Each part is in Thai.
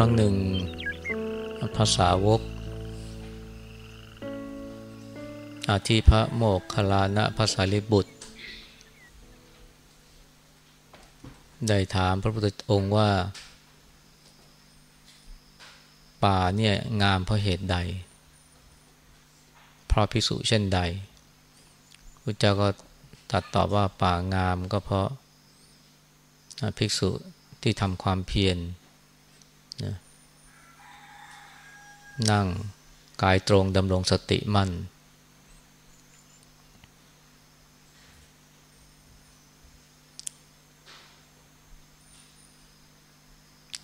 ครั้งหนึ่งภาษาวกอาทิพระโมกขลานะภาษาลิบุตร ได้ถามพระพุทธองค์ว่า ป่าเนี่ยงามเพราะเหตุใด เพราะพิสุเช่นใดพระเจ้าก็ตัดตอบว่าป่างามก็เพราะภิกษุที่ทำความเพียร นะนั่งกายตรงดำรงสติมั่น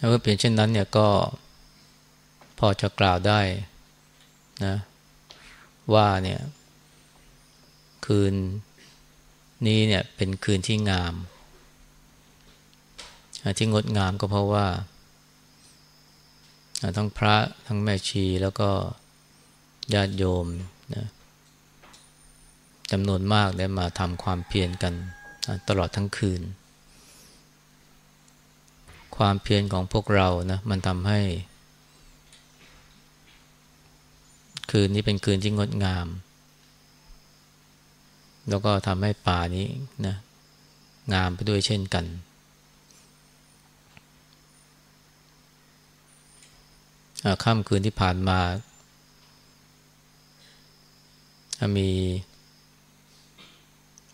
เมื่อเปลี่ยนเช่นนั้นเนี่ยก็พอจะกล่าวได้นะว่าเนี่ยคืนนี้เนี่ยเป็นคืนที่งาม ที่งดงามก็เพราะว่า ทั้งพระทั้งแม่ชีแล้วก็ญาติโยมนะจำนวนมากได้มาทำความเพียรกันตลอดทั้งคืน ความเพียรของพวกเรานะมันทำให้ คืนนี้เป็นคืนที่งดงาม แล้วก็ทำให้ป่านี้นะงามไปด้วยเช่นกัน ค่ำคืนที่ผ่านมา มี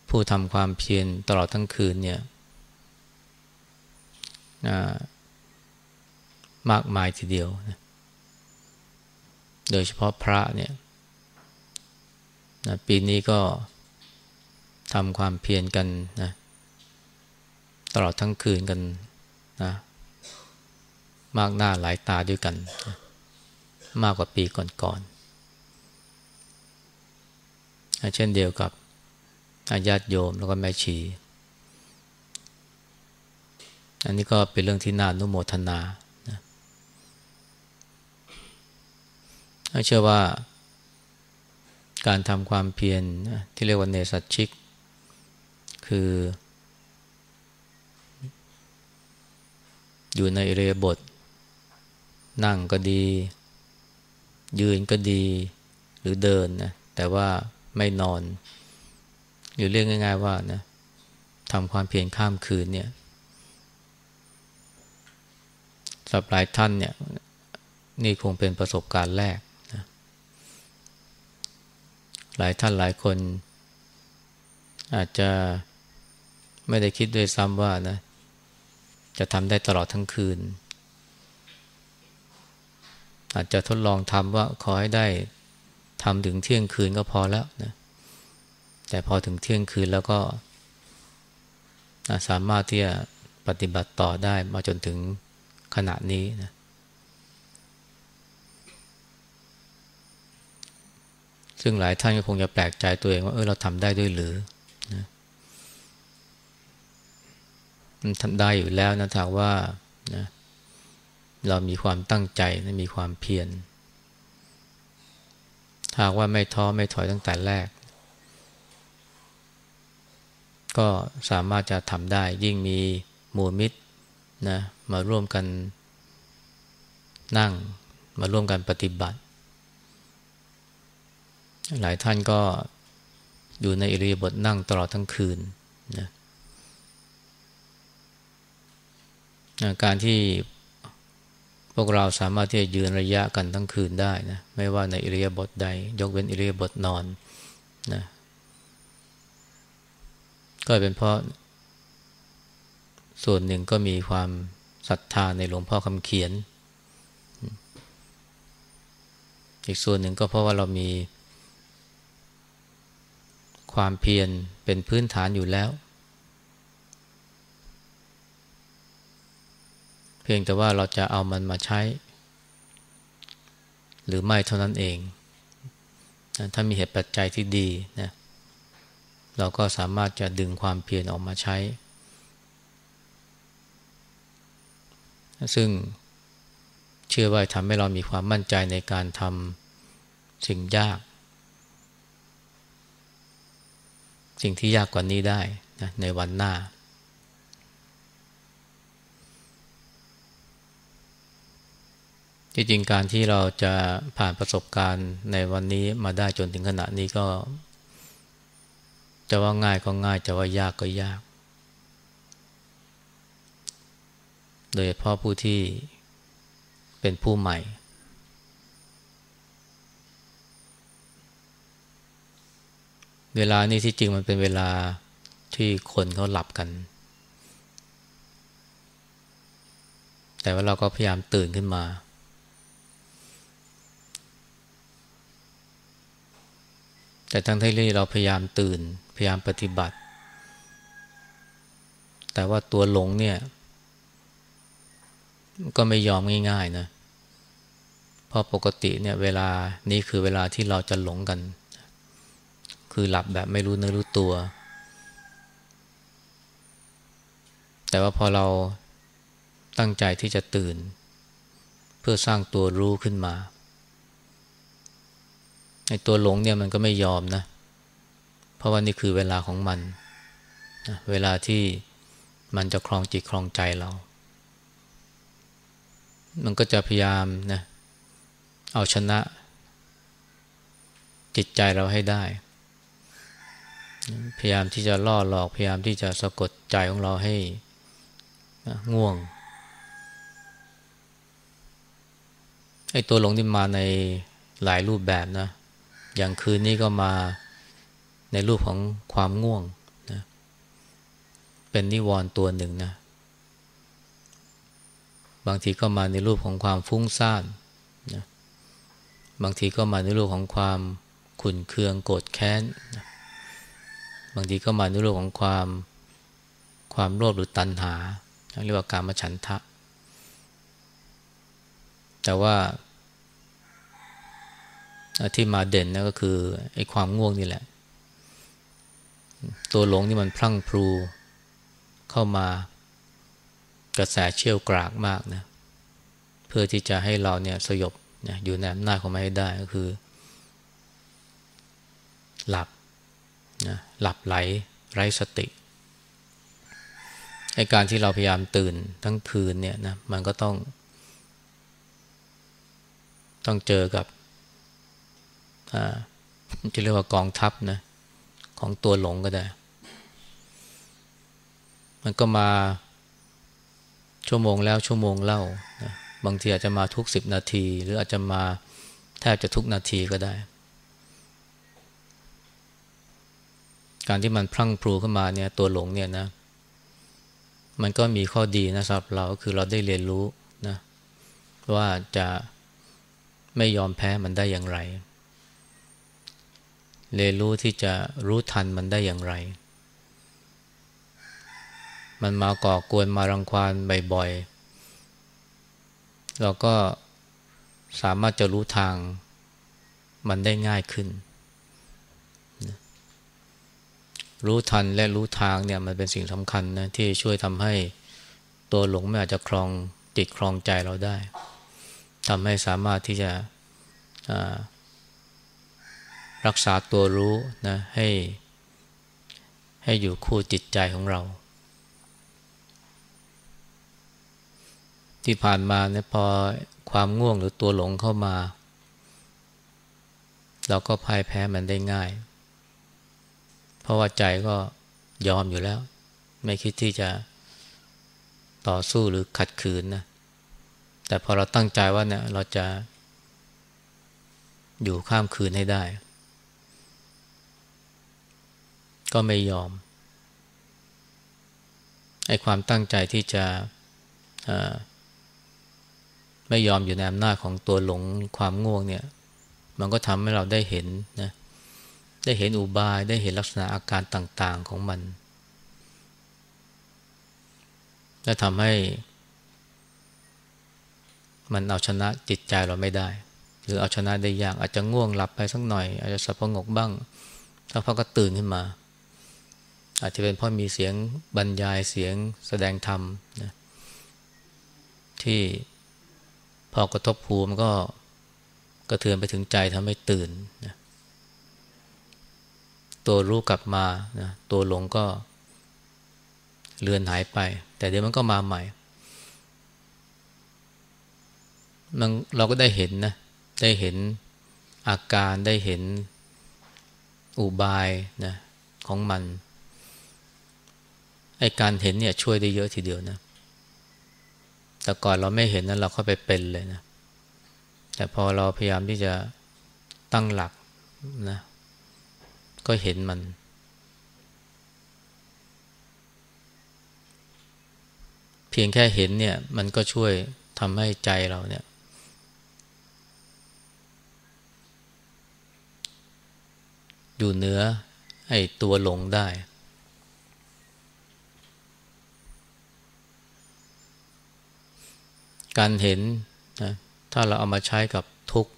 ผู้ทำความเพียรตลอดทั้งคืนเนี่ยมากมายทีเดียวนะโดยเฉพาะพระเนี่ยปีนี้ก็ทำความเพียรกันนะตลอดทั้งคืนกันนะ มากหน้าหลายตาด้วยกัน มากกว่าปีก่อนๆเช่นเดียวกับญาติโยมแล้วก็แม่ชี อันนี้ก็เป็นเรื่องที่น่านุโมทนานะเชื่อว่าการทำความเพียรที่เรียกว่าเนสัตชิก คือ อยู่ในเรียบท นั่งก็ดี ยืนก็ดีหรือเดินนะแต่ว่าไม่นอนหรือเรียกง่าย ๆ ว่านะทำความเพียรข้ามคืนเนี่ยสำหรับหลายท่านเนี่ยนี่คงเป็นประสบการณ์แรกนะหลายท่านหลายคน อาจจะไม่ได้คิดด้วยซ้ำว่านะจะทำได้ตลอดทั้งคืน อาจจะทดลองทำว่าขอให้ได้ทำถึงเที่ยงคืนก็พอแล้วนะแต่พอถึงเที่ยงคืนแล้วก็สามารถที่จะปฏิบัติต่อได้มาจนถึงขณะนี้นะซึ่งหลายท่านก็คงจะแปลกใจตัวเองว่าเออเราทำได้ด้วยหรือนะมันทำได้อยู่แล้วนะถ้าว่านะ เรามีความตั้งใจนะมีความเพียรถ้าว่าไม่ท้อไม่ถอยตั้งแต่แรก ก็สามารถจะทำได้ยิ่งมีหมู่มิตรนะมาร่วมกันนั่งมาร่วมกันปฏิบัติ หลายท่านก็อยู่ในอิริยาบถนั่งตลอดทั้งคืนนะการที่ พวกเราสามารถที่จะยืนระยะกันทั้งคืนได้นะไม่ว่าในอิริยาบถใด ยกเว้นอิริยาบถนอนนะก็เป็นเพราะ ส่วนหนึ่งก็มีความศรัทธาในหลวงพ่อคำเขียน อีกส่วนหนึ่งก็เพราะว่าเรามี ความเพียรเป็นพื้นฐานอยู่แล้ว พียงแต่ว่าเราจะเอามันมาใช้ หรือไม่เท่านั้นเองถ้ามีเหตุปัจจัยที่ดีนะเราก็สามารถจะดึงความเพียรออกมาใช้ ซึ่งเชื่อว่าทำให้เรามีความมั่นใจในการทำสิ่งยาก สิ่งที่ยากกว่านี้ได้นะในวันหน้า ที่จริงการที่เราจะผ่านประสบการณ์ในวันนี้มาได้จนถึงขณะนี้ก็ จะว่าง่ายก็ง่าย จะว่ายากก็ยาก โดยเฉพาะผู้ที่เป็นผู้ใหม่ เวลานี้ที่จริงมันเป็นเวลาที่คนเขาหลับกัน แต่ว่าเราก็พยายามตื่นขึ้นมา แต่ทั้งที่เราพยายามตื่น พยายามปฏิบัติ แต่ว่าตัวหลงเนี่ย ก็ไม่ยอมง่ายๆนะเพราะปกติเนี่ยเวลานี้คือเวลาที่เราจะหลงกัน คือหลับแบบไม่รู้เนื้อรู้ตัว แต่ว่าพอเราตั้งใจที่จะตื่น เพื่อสร้างตัวรู้ขึ้นมา ไอ้ตัวหลงเนี่ยมันก็ไม่ยอมนะ เพราะว่านี่คือเวลาของมันนะเวลาที่มันจะคลองจิตคลองใจเรา มันก็จะพยายามนะเอาชนะ จิตใจเราให้ได้ พยายามที่จะล่อหลอก พยายามที่จะสะกดใจของเราให้ง่วงไอ้ตัวหลงที่มาในหลายรูปแบบนะ อย่างคืนนี้ก็มาในรูปของความง่วงนะเป็นนิวรณ์ตัวหนึ่งนะบางทีก็มาในรูปของความฟุ้งซ่านนะบางทีก็มาในรูปของความขุนเคืองโกรธแค้นนะบางทีก็มาในรูปของความความโลภหรือตัณหาเรียกว่าการมาฉันทะ แต่ว่า ที่มาเด่นนะก็คือไอ้ความง่วงนี่แหละ ตัวหลงนี่มันพลั่งพลูเข้ามากระแสเชี่ยวกรากมากนะเพื่อที่จะให้เราเนี่ยสยบนะอยู่ในอำนาจของมันให้ได้ก็คือ หลับนะหลับไหลไร้สติไอการที่เราพยายามตื่นทั้งคืนเนี่ยนะมันก็ต้อง ต้องเจอกับ จะเรียกว่ากองทัพนะของตัวหลงก็ได้ มันก็มาชั่วโมงแล้วชั่วโมงเล่านะบางทีอาจจะมาทุกสิบนาที หรืออาจจะมาแทบจะทุกนาทีก็ได้ การที่มันพลั่งพลูขึ้นมาเนี่ยตัวหลงเนี่ยนะ มันก็มีข้อดีนะสำหรับเราคือเราได้เรียนรู้นะว่าจะไม่ยอมแพ้มันได้อย่างไร เรียนรู้ที่จะรู้ทันมันได้อย่างไร มันมาก่อกวนมารังควานบ่อยๆ เราก็สามารถจะรู้ทางมันได้ง่ายขึ้น รู้ทันและรู้ทางเนี่ยมันเป็นสิ่งสำคัญนะที่ช่วยทำให้ตัวหลงไม่อาจจะครองติดครองใจเราได้ทำให้สามารถที่จะ รักษาตัวรู้นะให้ ให้อยู่คู่จิตใจของเรา ที่ผ่านมาเนี่ยพอความง่วงหรือตัวหลงเข้ามา เราก็พ่ายแพ้มันได้ง่าย เพราะว่าใจก็ยอมอยู่แล้ว ไม่คิดที่จะต่อสู้หรือขัดขืนนะแต่พอเราตั้งใจว่าเนี่ยเราจะอยู่ข้ามคืนให้ได้ ก็ไม่ยอมไอ้ความตั้งใจที่จะไม่ยอมอยู่ในอำนาจของตัวหลงความง่วงเนี่ย มันก็ทำให้เราได้เห็นนะได้เห็นอุบายได้เห็นลักษณะอาการต่างๆของมันและทำให้ มันเอาชนะจิตใจเราไม่ได้ หรือเอาชนะได้ยากอาจจะง่วงหลับไปสักหน่อย อาจจะสับพงกบ้างถ้าพอก็ตื่นขึ้นมา อาจจะเป็นเพราะมีเสียงบรรยายเสียงแสดงธรรมนะที่พอกระทบภูมิก็กระเทือนไปถึงใจทำให้ตื่นนะตัวรู้กลับมานะตัวหลงก็เลือนหายไป แต่เดี๋ยวมันก็มาใหม่มันเราก็ได้เห็นนะได้เห็นอาการได้เห็นอุบายนะของมัน ไอการเห็นเนี่ยช่วยได้เยอะทีเดียวนะ แต่ก่อนเราไม่เห็นนั้นเราเข้าไปเป็นเลยนะ แต่พอเราพยายามที่จะตั้งหลักนะ ก็เห็นมัน เพียงแค่เห็นเนี่ย มันก็ช่วยทำให้ใจเราเนี่ย อยู่เหนือไอ้ตัวหลงได้ การเห็นนะถ้าเราเอามาใช้กับทุกข์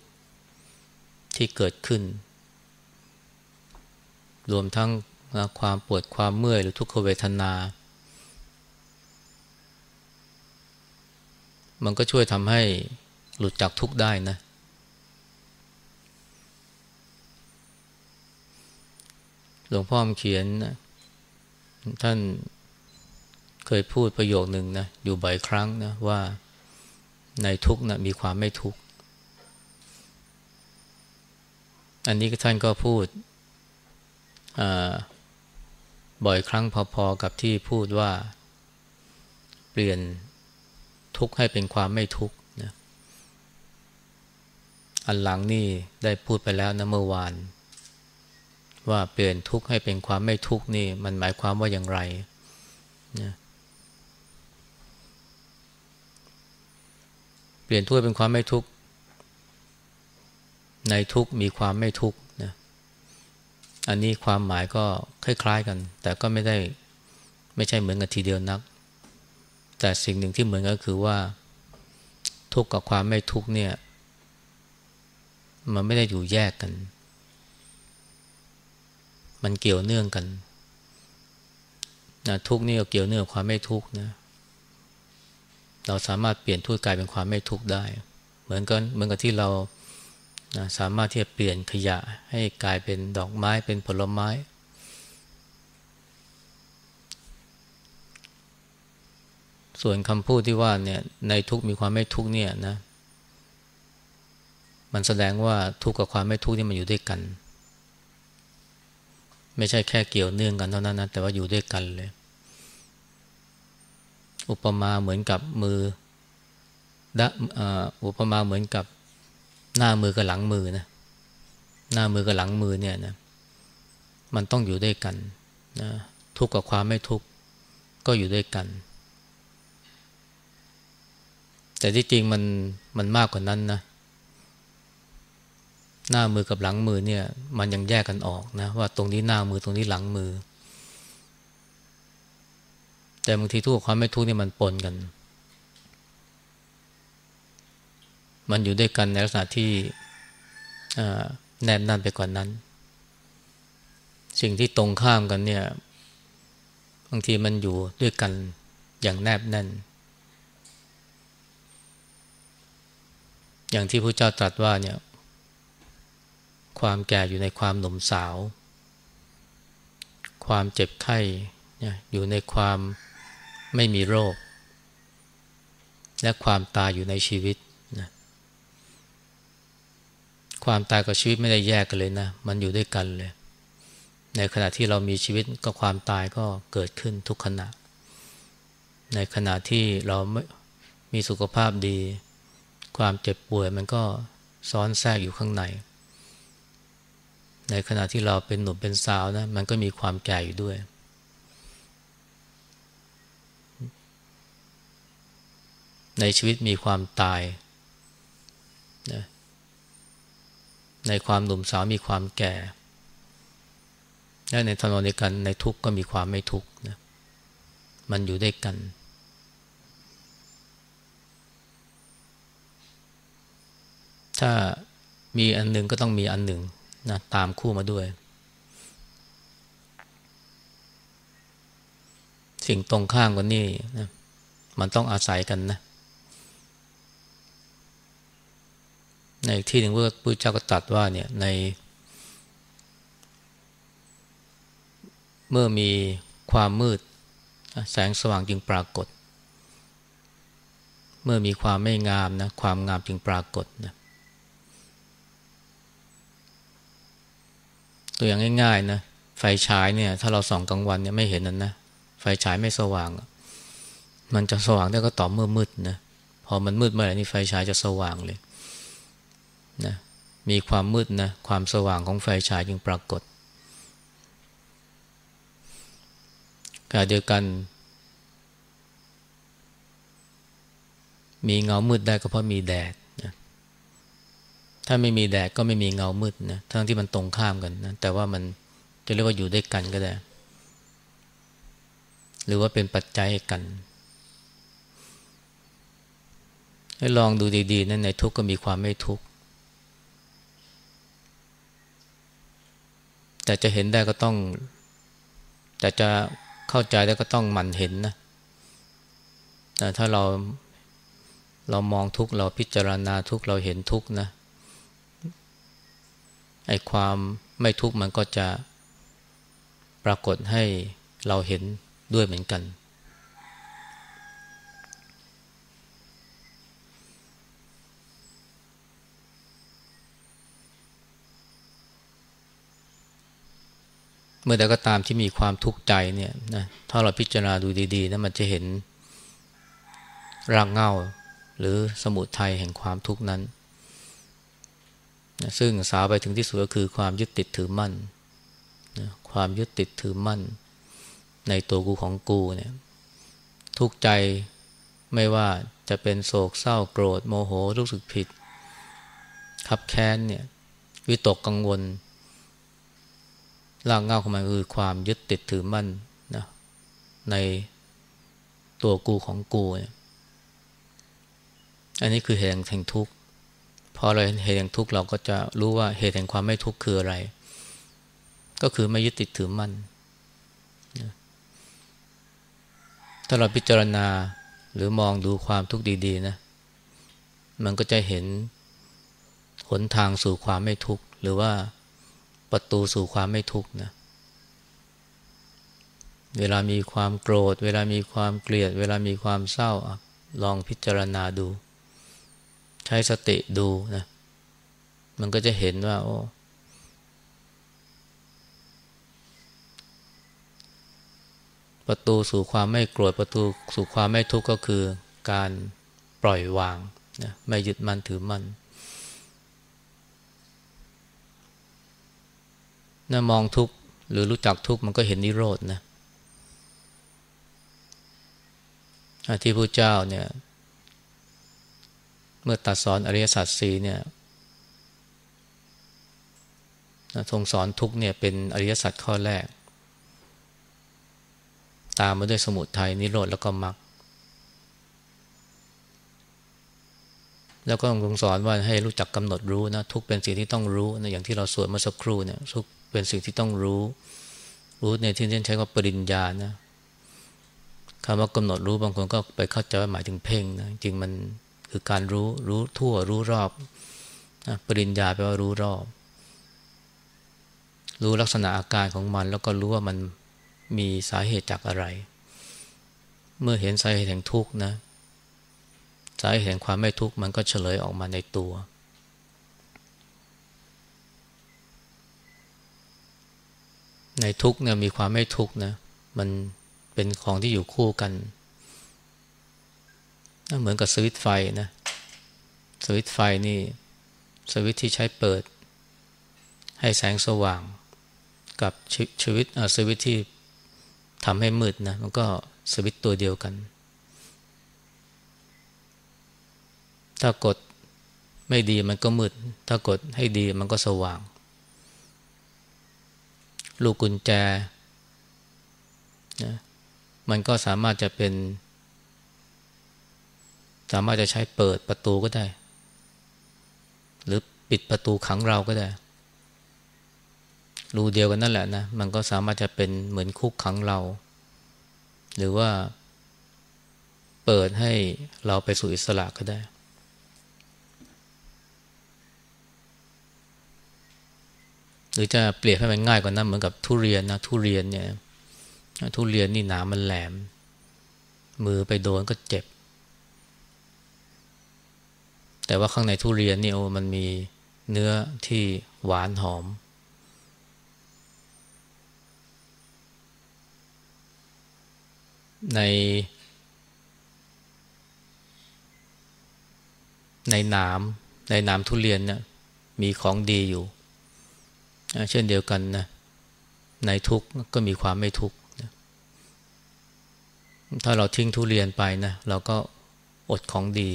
ที่เกิดขึ้น รวมทั้งนะความปวดความเมื่อยหรือทุกขเวทนา มันก็ช่วยทำให้หลุดจากทุกข์ได้นะ หลวงพ่อมเขียนนะท่านเคยพูดประโยคหนึ่งนะ อยู่บ่อยครั้งนะว่า ในทุกนะมีความไม่ทุกอันนี้ท่านก็พูดบ่อยครั้งพอๆกับที่พูดว่าเปลี่ยนทุกข์ให้เป็นความไม่ทุกข์นะอันหลังนี่ได้พูดไปแล้วนะเมื่อวาน ว่าเปลี่ยนทุกข์ให้เป็นความไม่ทุกข์นี่มันหมายความว่าอย่างไรนะ ปลี่ยนทุกข์เป็นความไม่ทุกข์ ในทุกข์มีความไม่ทุกข์นะ อันนี้ความหมายก็คล้ายๆกัน แต่ก็ไม่ได้ไม่ใช่เหมือนกันทีเดียวนัก แต่สิ่งหนึ่งที่เหมือนก็คือว่า ทุกข์กับความไม่ทุกข์เนี่ย มันไม่ได้อยู่แยกกัน มันเกี่ยวเนื่องกันนะทุกข์นี่ก็เกี่ยวเนื่องความไม่ทุกข์นะเเราสามารถเปลี่ยนทุกข์กลายเป็นความไม่ทุกข์ได้ เหมือนกันเหมือนกับที่เรานะสามารถที่จะเปลี่ยนขยะให้กลายเป็นดอกไม้เป็นผลไม้ ส่วนคำพูดที่ว่าเนี่ยในทุกมีความไม่ทุกเนี่ยนะ มันแสดงว่าทุกข์กับความไม่ทุกข์นี่มันอยู่ด้วยกัน ไม่ใช่แค่เกี่ยวเนื่องกันเท่านั้นนะแต่ว่าอยู่ด้วยกันเลย อุปมาเหมือนกับมือดะอุปมาเหมือนกับหน้ามือกับหลังมือนะหน้ามือกับหลังมือเนี่ยนะมันต้องอยู่ด้วยกันนะทุกข์กับความไม่ทุกข์ก็อยู่ด้วยกัน แต่ที่จริงมันมันมากกว่านั้นนะหน้ามือกับหลังมือเนี่ย มันยังแยกกันออกนะว่าตรงนี้หน้ามือตรงนี้หลังมือ แต่บางทีทุกข์ความไม่ทุกข์นี่มันปนกัน มันอยู่ด้วยกันในลักษณะที่แนบนั่นไปกว่านนั้น สิ่งที่ตรงข้ามกันเนี่ยบางทีมันอยู่ด้วยกันอย่างแนบแน่น อย่างที่พระเจ้าตรัสว่าเนี่ยความแก่อยู่ในความหนุ่มสาว ความเจ็บไข้อยู่ในความ ไม่มีโรค และความตายอยู่ในชีวิตนะความตายกับชีวิตไม่ได้แยกกันเลยนะ มันอยู่ด้วยกันเลย ในขณะที่เรามีชีวิตก็ความตายก็เกิดขึ้นทุกขณะ ในขณะที่เราไม่มีสุขภาพดี ความเจ็บป่วยมันก็ซ้อนแทรกอยู่ข้างใน ในขณะที่เราเป็นหนุ่มเป็นสาวนะ มันก็มีความแก่อยู่ด้วย ในชีวิตมีความตายนะในความหนุ่มสาวมีความแก่ และในทนในกันในทุกข์ก็มีความไม่ทุกข์นะมันอยู่ด้วยกัน ถ้ามีอันหนึ่งก็ต้องมีอันหนึ่งนะตามคู่มาด้วย สิ่งตรงข้ามกันนี่นะมันต้องอาศัยกันนะ ในที่หนึ่งพระพุทธเจ้าก็ตรัสว่าเนี่ยใน เมื่อมีความมืดแสงสว่างจึงปรากฏ เมื่อมีความไม่งามนะความงามจึงปรากฏนะตัวอย่างง่ายๆนะไฟฉายเนี่ยถ้าเราส่องกลางวันเนี่ยไม่เห็นนั่นนะไฟฉายไม่สว่าง มันจะสว่างได้ก็ต่อเมื่อมืดนะพอมันมืดเมื่อไหร่นี่ไฟฉายจะสว่างเลย นะมีความมืดนะความสว่างของไฟฉายจึงปรากฏขณะเดียวกัน มีเงามืดได้ก็เพราะมีแดดนะถ้าไม่มีแดดก็ไม่มีเงามืดนะทั้งที่มันตรงข้ามกันนะแต่ว่ามันจะเรียกว่าอยู่ด้วยกันก็ได้ หรือว่าเป็นปัจจัยกันให้ลองดูดีๆนะในทุกข์ก็มีความไม่ทุกข์ แต่จะเห็นได้ก็ต้อง แต่จะเข้าใจได้ก็ต้องหมั่นเห็นนะแต่ถ้าเราเรามองทุกเราพิจารณาทุกเราเห็นทุกนะไอ้ความไม่ทุกมันก็จะปรากฏให้เราเห็นด้วยเหมือนกัน เมื่อใดก็ตามที่มีความทุกข์ใจเนี่ยนะถ้าเราพิจารณาดูดีๆนะมันจะเห็นรากเหง้าหรือสมุทัยแห่งความทุกข์นั้นนะซึ่งสาวไปถึงที่สุดก็คือความยึดติดถือมั่นความยึดติดถือมั่น ในตัวกูของกูเนี่ยทุกข์ใจไม่ว่าจะเป็นโศกเศร้าโกรธโมโหรู้สึกผิดขับแค้นเนี่ยวิตกกังวล รากเงาของมันคือความยึดติดถือมั่นนะในตัวกูของกูเนี่ยอันนี้คือเหตุแห่งทุกข์พอเราเห็นเหตุแห่งทุกข์เราก็จะรู้ว่าเหตุแห่งความไม่ทุกข์คืออะไร ก็คือไม่ยึดติดถือมั่นถ้าเราพิจารณาหรือมองดูความทุกข์ดีๆนะ มันก็จะเห็นหนทางสู่ความไม่ทุกข์หรือว่า ประตูสู่ความไม่ทุกข์นะเวลามีความโกรธ เวลามีความเกลียด เวลามีความเศร้าลองพิจารณาดู ใช้สติดูนะมันก็จะเห็นว่า โอ้ประตูสู่ความไม่โกรธประตูสู่ความไม่ทุกข์ก็คือการปล่อยวางนะไม่ยึดมั่นถือมั่น นะมองทุกข์หรือรู้จักทุกข์มันก็เห็นนิโรธนะที่พระเจ้าเนี่ย เมื่อตัดสอนอริยสัจสีเนี่ยทรงสอนทุกเนี่ยเป็นอริยสัจข้อแรก ตามมาด้วยสมุทัยนิโรธแล้วก็มรรคแล้วก็ทรงสอนว่าให้รู้จักกำหนดรู้นะทุกเป็นสิ่งที่ต้องรู้นะอย่างที่เราสวดเมื่อสักครู่เนี่ยทุก เป็นสิ่งที่ต้องรู้ รู้ในที่นี้ใช้ว่าปริญญานะคำว่ากำหนดรู้บางคนก็ไปเข้าใจว่าหมายถึงเพ่งนะจริงมันคือการรู้รู้ทั่วรู้รอบนะปริญญาแปลว่ารู้รอบ รู้ลักษณะอาการของมัน แล้วก็รู้ว่ามันมีสาเหตุจากอะไร เมื่อเห็นสาเหตุแห่งทุกข์นะสาเหตุแห่งความไม่ทุกข์มันก็เฉลยออกมาในตัว ในทุกเนี่ยมีความไม่ทุกนะมันเป็นของที่อยู่คู่กันเหมือนกับสวิตไฟนะสวิตไฟนี่สวิตที่ใช้เปิด ให้แสงสว่าง กับชีวิตสวิตที่ทำให้มืดนะมันก็สวิตตัวเดียวกัน ถ้ากดไม่ดีมันก็มืด ถ้ากดให้ดีมันก็สว่าง ลูกกุญแจนะมันก็สามารถจะเป็น สามารถจะใช้เปิดประตูก็ได้ หรือปิดประตูขังเราก็ได้ รูเดียวกันนั่นแหละนะ มันก็สามารถจะเป็นเหมือนคุกขังเรา หรือว่าเปิดให้เราไปสู่อิสระก็ได้ หรือจะเปรียบให้มันง่ายกว่านั้นเหมือนกับทุเรียนนะทุเรียนเนี่ยทุเรียนนี่หนามันแหลม มือไปโดนก็เจ็บ แต่ว่าข้างในทุเรียนนี่โอ้มันมีเนื้อที่หวานหอม ในในน้ำในน้ำทุเรียนเนี่ยมีของดีอยู่ เช่นเดียวกันนะในทุกก็มีความไม่ทุกถ้าเราทิ้งทุเรียนไปนะเราก็อดของดี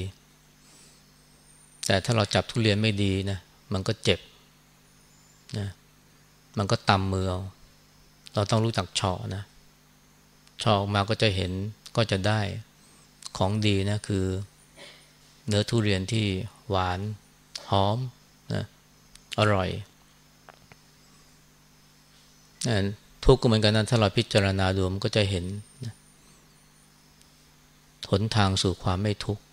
แต่ถ้าเราจับทุเรียนไม่ดีนะมันก็เจ็บนะมันก็ตำมือเราเราต้องรู้จักเฉาะนะเฉาะออกมาก็จะเห็นก็จะได้ของดีนะคือ เนื้อทุเรียนที่หวานหอมนะอร่อย ทุกข์ก็เหมือนกันนะถ้าเราพิจารณาดูมันก็จะเห็นหนทางสู่ความไม่ทุกข์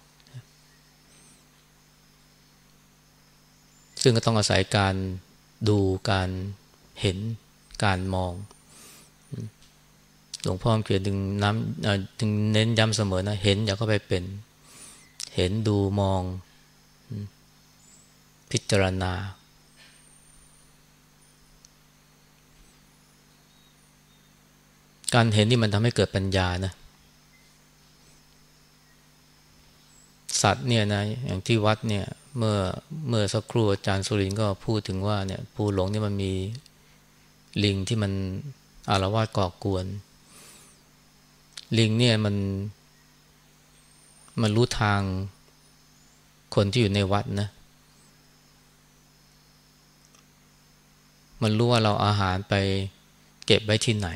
ซึ่งก็ต้องอาศัยการดูการเห็นการมอง หลวงพ่อเขียนถึงน้ำถึงเน้นย้ำเสมอนะ เห็นอย่าเข้าไปเป็น เห็นดูมอง พิจารณา การเห็นนี่มันทำให้เกิดปัญญานะสัตว์เนี่ยนะอย่างที่วัดเนี่ยเมื่อเมื่อสักครู่อาจารย์สุรินก็พูดถึงว่าเนี่ยภูหลงนี่มันมีลิงที่มันอารวาสก่อกวน ลิงเนี่ยมัน มันรู้ทางคนที่อยู่ในวัดนะ มันรู้ว่าเราอาหารไปเก็บไว้ที่ไหน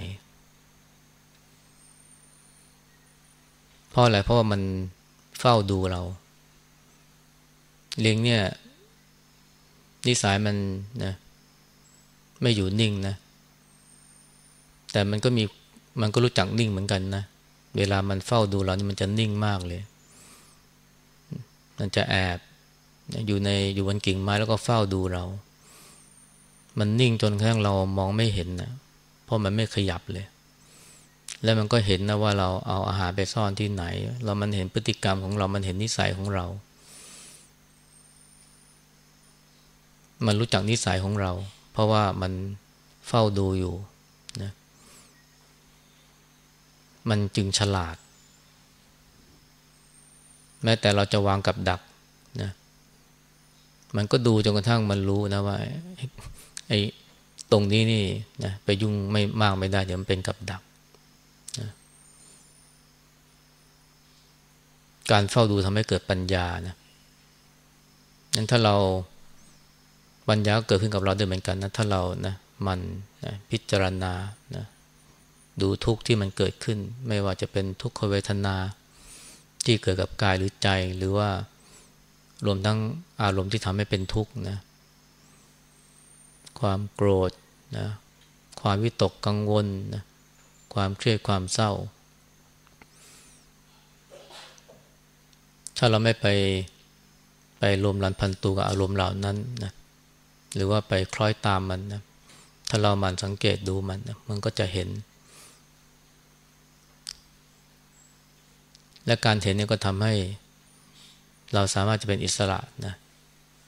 เพ ราะอะไรเพราะว่ามันเฝ้าดูเราเลี้ยงเนี่ย นิสัยมันนะ ไม่อยู่นิ่งนะ แต่มันก็มีมันก็รู้จักนิ่งเหมือนกันนะ เวลามันเฝ้าดูเรานี่มันจะนิ่งมากเลย มันจะแอบอยู่ในอยู่บนกิ่งไม้แล้วก็เฝ้าดูเรา มันนิ่งจนกระทั่งเรามองไม่เห็นนะเพราะมันไม่ขยับเลย แล้วมันก็เห็นนะว่าเราเอาอาหารไปซ่อนที่ไหน เรามันเห็นพฤติกรรมของเรา มันเห็นนิสัยของเรา มันรู้จักนิสัยของเรา เพราะว่ามันเฝ้าดูอยู่นะมันจึงฉลาด แม้แต่เราจะวางกับดักนะมันก็ดูจนกระทั่งมันรู้นะว่าไอ้ตรงนี้นี่นะไปยุ่งไม่มากไม่ได้ เดี๋ยวมันเป็นกับดัก การเฝ้าดูทำให้เกิดปัญญานะนั้นถ้าเราปัญญาเกิดขึ้นกับเราด้วยเหมือนกันนะถ้าเรานะมันนะพิจารณานะดูทุกข์ที่มันเกิดขึ้น ไม่ว่าจะเป็นทุกขเวทนา ที่เกิดกับกายหรือใจหรือว่ารวมทั้งอารมณ์ที่ทำให้เป็นทุกข์นะความโกรธนะความวิตกกังวลนะความเครียดความเศร้า ถ้าเราไม่ไปไปรวมรันพันตูกับอารมณ์เหล่านั้นนะหรือว่าไปคล้อยตามมันนะถ้าเรามันสังเกตดูมันนะมันก็จะเห็น และการเห็นนี่ก็ทำให้ เราสามารถจะเป็นอิสระนะ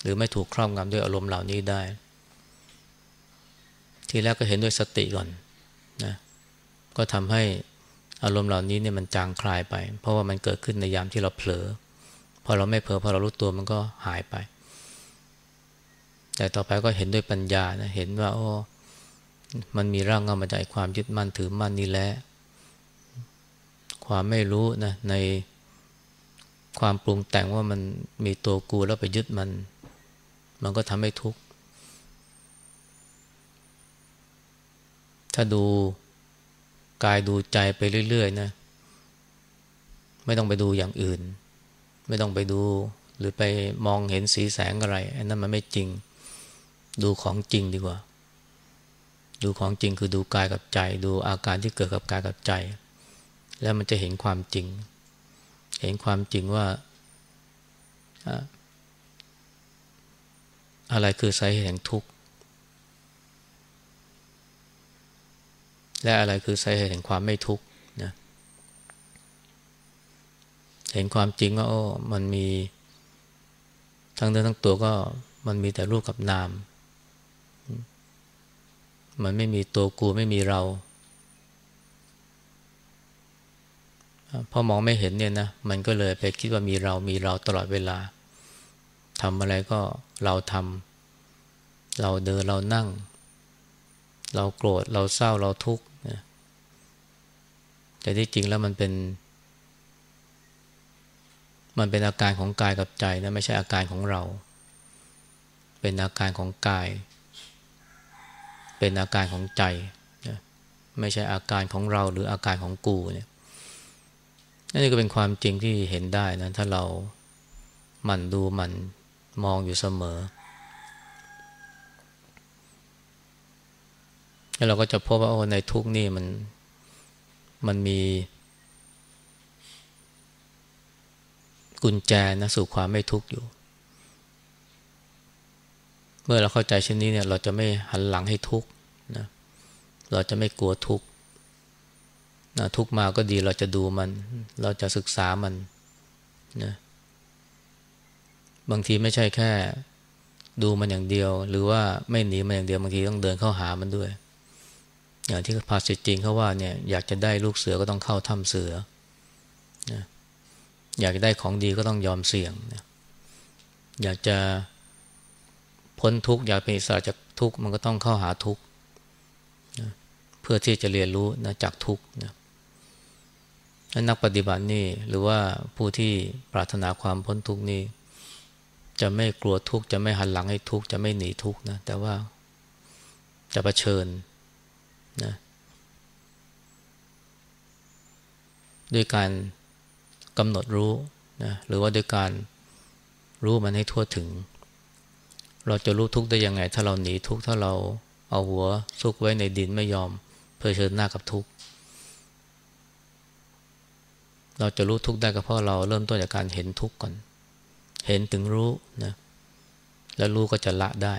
หรือไม่ถูกครอบงำด้วยอารมณ์เหล่านี้ได้ ทีแรกก็เห็นด้วยสติก่อนนะก็ทำให้อารมณ์เหล่านี้เนี่ยมันจางคลายไป เพราะว่ามันเกิดขึ้นในยามที่เราเผลอ พอเราไม่เผลอพอเรารู้ตัวมันก็หายไป แต่ต่อไปก็เห็นด้วยปัญญานะเห็นว่า โอ้ มันมีร่างเงามาจากความยึดมั่นถือมั่นนี่แหละ ความไม่รู้นะในความปรุงแต่งว่ามันมีตัวกูแล้วไปยึดมัน มันก็ทำให้ทุกข์ ถ้าดูกายดูใจไปเรื่อยๆนะ ไม่ต้องไปดูอย่างอื่น ไม่ต้องไปดู หรือไปมองเห็นสีแสงอะไรอันนั้นมันไม่จริง ดูของจริงดีกว่า ดูของจริงคือดูกายกับใจ ดูอาการที่เกิดกับกายกับใจ แล้วมันจะเห็นความจริง เห็นความจริงว่าอะไรคือสาเหตุแห่งทุกข์ และอะไรคือสาเหตุแห่งความไม่ทุกข์นะ เห็นความจริงว่าโอ้มันมี ทั้งเนื้อทั้งตัวก็มันมีแต่รูปกับนาม มันไม่มีตัวกูไม่มีเราพอมองไม่เห็นเนี่ยนะมันก็เลยไปคิดว่ามีเรามีเราตลอดเวลาทำอะไรก็เราทำเราเดินเรานั่ง เราโกรธเราเศร้าเราทุกข์แต่ที่จริงแล้วมันเป็น มันเป็นอาการของกายกับใจนะไม่ใช่อาการของเรา เป็นอาการของกาย เป็นอาการของใจไม่ใช่อาการของเราหรืออาการของกูเนี่ยนี่ก็เป็นความจริงที่เห็นได้นะถ้าเราหมั่นดูมันมองอยู่เสมอ แล้วเราก็จะพบว่าโอ้ในทุกนี่มันมันมี กุญแจนะสู่ความไม่ทุกข์อยู่ เมื่อเราเข้าใจเช่นนี้เนี่ย เราจะไม่หันหลังให้ทุกข์นะเราจะไม่กลัวทุกข์นะทุกข์มาก็ดีเราจะดูมัน เราจะศึกษามันนะบางทีไม่ใช่แค่ดูมันอย่างเดียว หรือว่าไม่หนีมันอย่างเดียวบางทีต้องเดินเข้าหามันด้วย อย่างที่ภาษิตจริงเขาว่าเนี่ยอยากจะได้ลูกเสือก็ต้องเข้าถ้ำเสือนะ อยากจะได้ของดีก็ต้องยอมเสี่ยงนะอยากจะพ้นทุกข์อยากเป็นอิสระจากทุกข์มันก็ต้องเข้าหาทุกข์นะเพื่อที่จะเรียนรู้นะจากทุกข์นะนักปฏิบัตินี่หรือว่าผู้ที่ปรารถนาความพ้นทุกข์นี่จะไม่กลัวทุกข์จะไม่หันหลังให้ทุกข์จะไม่หนีทุกข์นะแต่ว่าจะะเผชิญนะด้วยการ กำหนดรู้นะหรือว่าด้วยการรู้มันให้ทั่วถึง เราจะรู้ทุกได้ยังไง ถ้าเราหนีทุกถ้าเราเอาหัวซุกไว้ในดินไม่ยอมเผชิญหน้ากับทุกเราจะรู้ทุกได้ก็เพราะเราเริ่มต้นจากการเห็นทุกก่อน เห็นถึงรู้นะแล้วรู้ก็จะละได้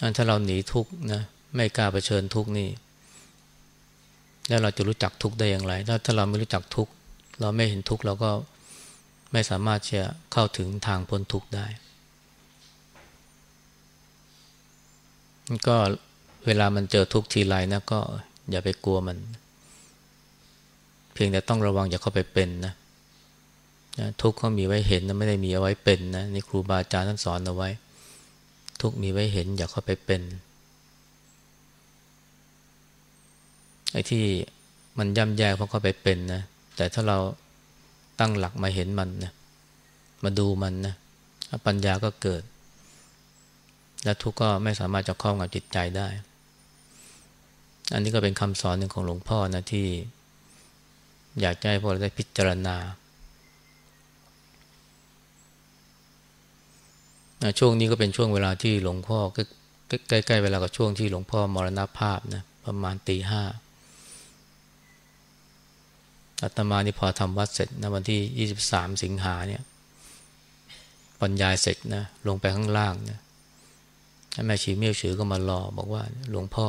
อันถ้าเราหนีทุกนะไม่กล้าเผชิญทุกนี่ แล้วเราจะรู้จักทุกได้อย่างไร ถ้าถ้าเราไม่รู้จักทุกเราไม่เห็นทุกเราก็ไม่สามารถจะเข้าถึงทางพ้นทุกได้ ก็เวลามันเจอทุกทีไรนะก็อย่าไปกลัวมัน เพียงแต่ต้องระวังอย่าเข้าไปเป็นนะนะทุกข์เขามีไว้เห็นนะไม่ได้มีเอาไว้เป็นนะนี่ครูบาอาจารย์ท่านสอนเอาไว้ ทุกข์มีไว้เห็นอย่าเข้าไปเป็น ไอ้ที่มันย่ำแย่เพราะเขาไปเป็นนะ แต่ถ้าเราตั้งหลักมาเห็นมันนะมาดูมันนะปัญญาก็เกิด และทุกข์ก็ไม่สามารถจะครอบงำจิตใจได้ อันนี้ก็เป็นคำสอนหนึ่งของหลวงพ่อนะที่ อยากให้พวกเราได้พิจารณา ช่วงนี้ก็เป็นช่วงเวลาที่หลวงพ่อใกล้ๆเวลากับช่วงที่หลวงพ่อมรณภาพนะประมาณตีห้า อาตมานี่พอทำวัดเสร็จนะวันที่ยี่สิบสามสิงหาเนี่ยบรรยายเสร็จนะลงไปข้างล่างนะแม่ชีเมี่ยวฉือก็มารอบอกว่า หลวงพ่อ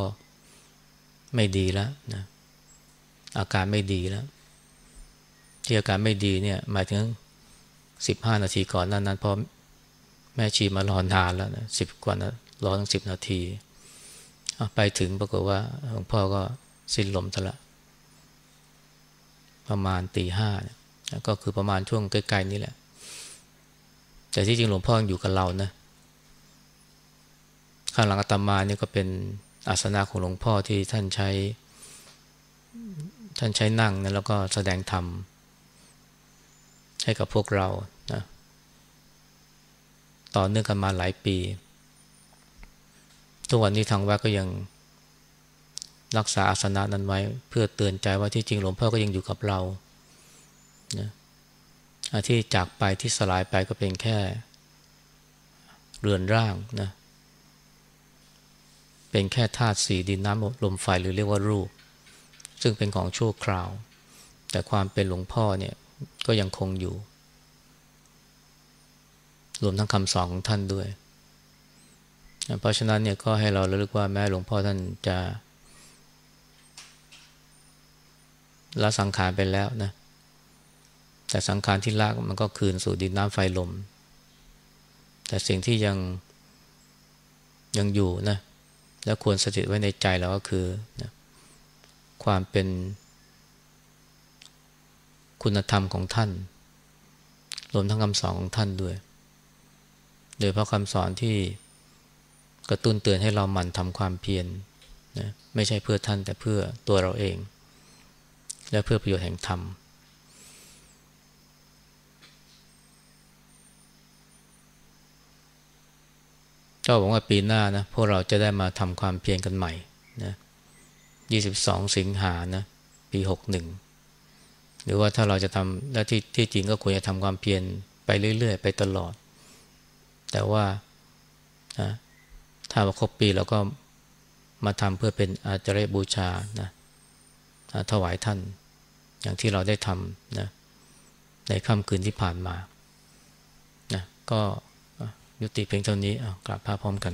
ไม่ดีแล้วนะอาการไม่ดีแล้ว ที่อาการไม่ดีเนี่ยหมายถึงสิบห้านาทีก่อนนั้นนั้นพอแม่ชีมารอนานแล้วนะสิบกว่านะรอตั้งสิบนาทีไปถึงปรากฏว่าหลวงพ่อก็สิ้นลมซะละ ประมาณตีห้าก็คือประมาณช่วงใกล้ๆนี้แหละ แต่ที่จริงหลวงพ่ออยู่กับเรานะข้างหลังอาตมานี่ก็เป็นอาสนะของหลวงพ่อที่ท่านใช้ ท่านใช้นั่งนะแล้วก็แสดงธรรมให้กับพวกเรานะต่อเนื่องกันมาหลายปี ทุกวันนี้ทางวัดก็ยัง รักษาอาสนะนั้นไว้ เพื่อเตือนใจว่าที่จริงหลวงพ่อก็ยังอยู่กับเรานะที่จากไปที่สลายไปก็เป็นแค่เรือนร่างนะเป็นแค่ธาตุสี่ดินน้ำลมไฟหรือเรียกว่ารูป ซึ่งเป็นของชั่วคราว แต่ความเป็นหลวงพ่อเนี่ยก็ยังคงอยู่ รวมทั้งคำสอนของท่านด้วย เพราะฉะนั้นเนี่ยก็ให้เราระลึกว่าแม้หลวงพ่อท่านจะ ละสังขารไปแล้วนะ แต่สังขารที่ละมันก็คืนสู่ดินน้ำไฟลม แต่สิ่งที่ยังยังอยู่นะ และควรสถิตไว้ในใจเราก็คือนะความเป็นคุณธรรมของท่าน รวมทั้งคำสอนของท่านด้วย โดยเพราะคำสอนที่กระตุ้นเตือนให้เราหมั่นทำความเพียรนะไม่ใช่เพื่อท่านแต่เพื่อตัวเราเอง และเพื่อประโยชน์แห่งธรรม ก็หวังว่าปีหน้านะพวกเราจะได้มาทำความเพียรกันใหม่นะ22 สิงหานะปี 61 หรือว่าถ้าเราจะทำและที่ที่จริงก็ควรจะทำความเพียรไปเรื่อย ๆ ไปตลอด แต่ว่านะถ้าว่าครบปีเราก็มาทำเพื่อเป็นอาจารย์บูชานะ ถวายท่าน อย่างที่เราได้ทำนะในค่ำคืนที่ผ่านมานะก็ยุติเพียงเท่านี้กลับพาพร้อมกัน